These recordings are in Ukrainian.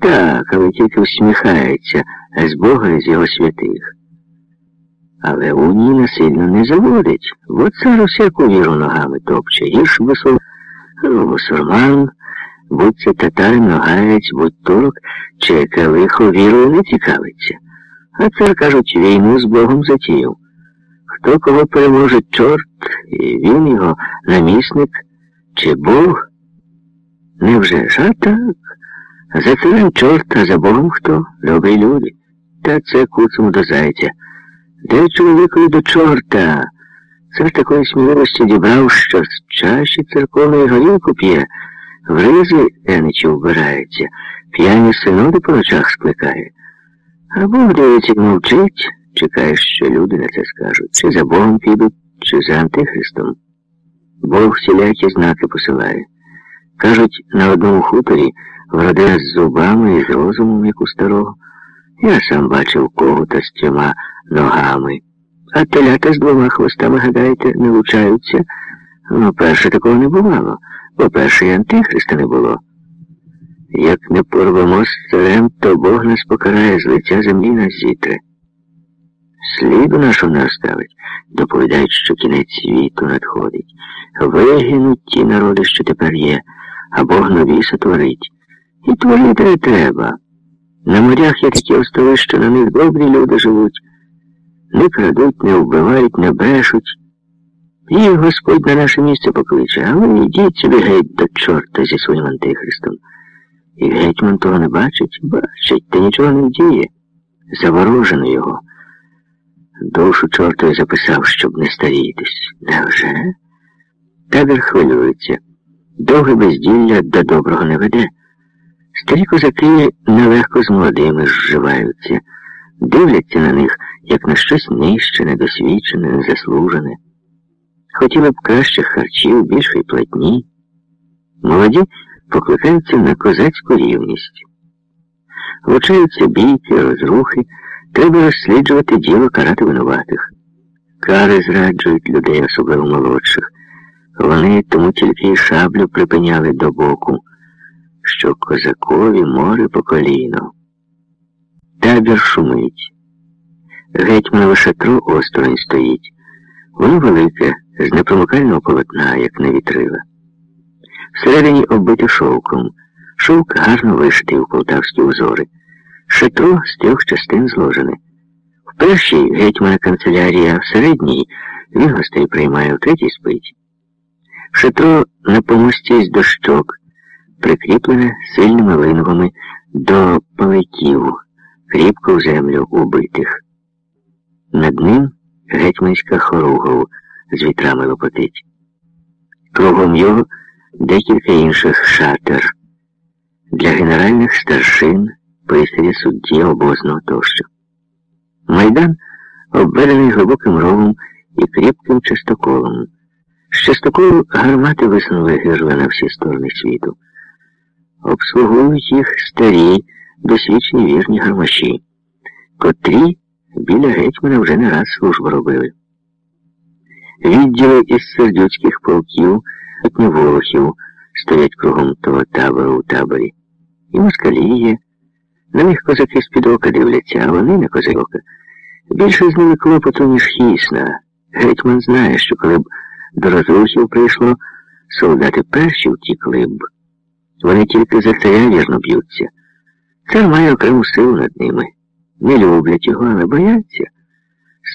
Так, але тільки всміхається з Бога і з його святих. Але унії насильно не заводить. От цар усяку віру ногами топче. Бусул, ну, бусурман, будь це татарин, ногаєць, будь турок, чи яке лихо вірою не цікавиться. А цар, кажуть, війну з Богом затіяв. Хто кого переможе чорт, і він його намісник, чи Бог? Невже ж? А так. За царем чорт, а за хто? Добрі люди. Та це куцому до зайця. Де чоловікові до чорта? Це ж такої сміливості дібрав, що з чаші церковної горілку п'є, в ризи еничі вбирається, п'яні синоди по ночах скликає. А Бог дивиться мовчить, чекає, що люди на це скажуть, чи за Богом підуть, чи за Антихристом. Бог всілякі знаки посилає. Кажуть, на одному хуторі вродила з зубами і з розумом, як у старого. Я сам бачив когута з трьома ногами. А телята з двома хвостами, гадаєте, не лучаються? Ну, перше такого не бувало. По-перше, і Антихриста не було. Як не порвемо з царем, то Бог нас покарає з лиця землі нас зітре. Сліду нашу не оставить, доповідають, що кінець світу надходить. Вигинуть ті народи, що тепер є, а Бог нові сотворить. І творити не треба. На морях є такі острови, що на них добрі люди живуть. Не крадуть, не вбивають, не брешуть. Їх Господь на наше місце покличе, а ви йдіть собі геть до чорта зі своїм антихристом. І гетьман того не бачить, бачить, та нічого не вдіє. Заворожено його. Душу чортові записав, щоб не старітись. Невже? Табір хвилюється. Довге безділля до доброго не веде. Старі козаки нелегко з молодими зживаються, дивляться на них, як на щось нижче, недосвідчене, незаслужене. Хотіли б кращих харчів, більшої платні. Молоді покликаються на козацьку рівність. Влучаються бійки, розрухи, треба розсліджувати діло карати винуватих. Кари зраджують людей, особливо молодших. Вони тому тільки і шаблю припиняли до боку що козакові море по коліно. Табір шумить. Гетьманове шатро осторонь стоїть. Воно велике, з непромокального полотна, як на вітрила. Всередині оббите шовком. Шовк гарно вишитий у полтавські узори. Шатро з трьох частин зложене. В першій гетьмана канцелярія, в середній він гостей приймає, в третій спить. Шатро на помості з дощок прикріплене сильними лингами до паликів, кріпко в землю убитих. Над ним гетьманська хоругов з вітрами лопотить. Кругом його декілька інших шатер для генеральних старшин, писаря судді обозного тощо. Майдан обведений глибоким ровом і кріпким частоколом. З частоколу гармати висунули гирла на всі сторони світу обслуговують їх старі, досвідчені вірні гармаші, котрі біля гетьмана вже не раз службу робили. Відділи із сердюцьких полків, волохів стоять кругом того табору у таборі. І москалі є. На них козаки з-під ока дивляться, а вони на козака. Більше з ними клопоту, ніж хісна. Гетьман знає, що коли б до розрухів прийшло, солдати перші втікли б. Вони тільки за царя вірно б'ються. Цар має окрему силу над ними. Не люблять його, але бояться.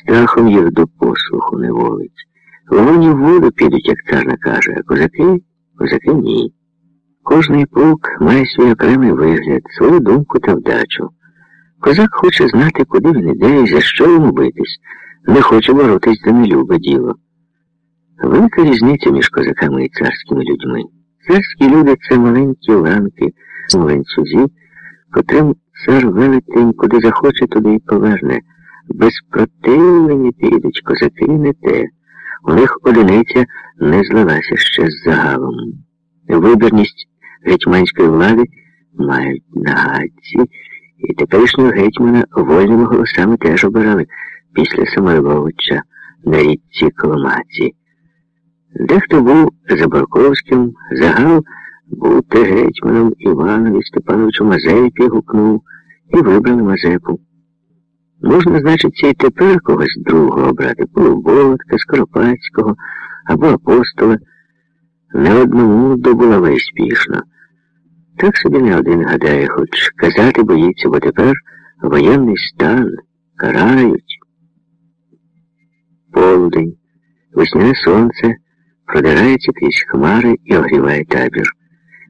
Страхом їх до послуху не волить. Вогоні в воду підуть, як цар накаже, а козаки, козаки ні. Кожний полк має свій окремий вигляд, свою думку та вдачу. Козак хоче знати, куди він іде і за що йому битись, не хоче боротись за нелюбе діло. Велика різниця між козаками і царськими людьми. Царські люди це маленькі ланки, ланцюзі, котрим цар велетень куди захоче, туди й поверне. Без противлення підуть козаки не те. У них одиниця не злилася ще з загалом. Вибірність гетьманської влади мають нагадці, і теперішнього гетьмана вольними голосами теж обирали після Самойловича на річці Коломаці. Дехто був за Барковським, загал Будьте гетьманом Іванові Степановичу Мазепі гукнув і вибрали Мазепу. Можна, значить, і тепер когось другого обрати, Полуботка, Скоропадського або апостола. Не одному до булави спішно. Так собі не один гадає, хоч казати боїться, бо тепер воєнний стан карають. Полудень, весняне сонце продирається крізь хмари і огріває табір.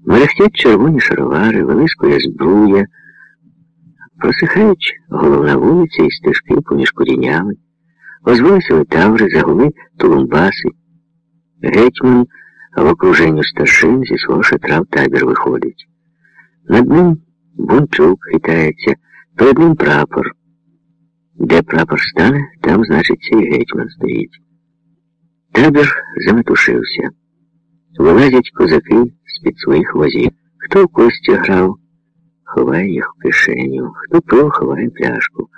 Мерехтять червоні шаровари, вилискує збруя, просихають головна вулиця і стежки поміж курінями, озвалися таври, загули тулумбаси. Гетьман в окруженню старшин зі свого шатра в табір виходить. Над ним бунчук хитається, перед ним прапор. Де прапор стане, там, значить, цей гетьман стоїть. Табір заметушився. Вилазять козаки з-під своїх возів. Хто в кості грав, ховає їх в кишеню, хто то ховає пляшку.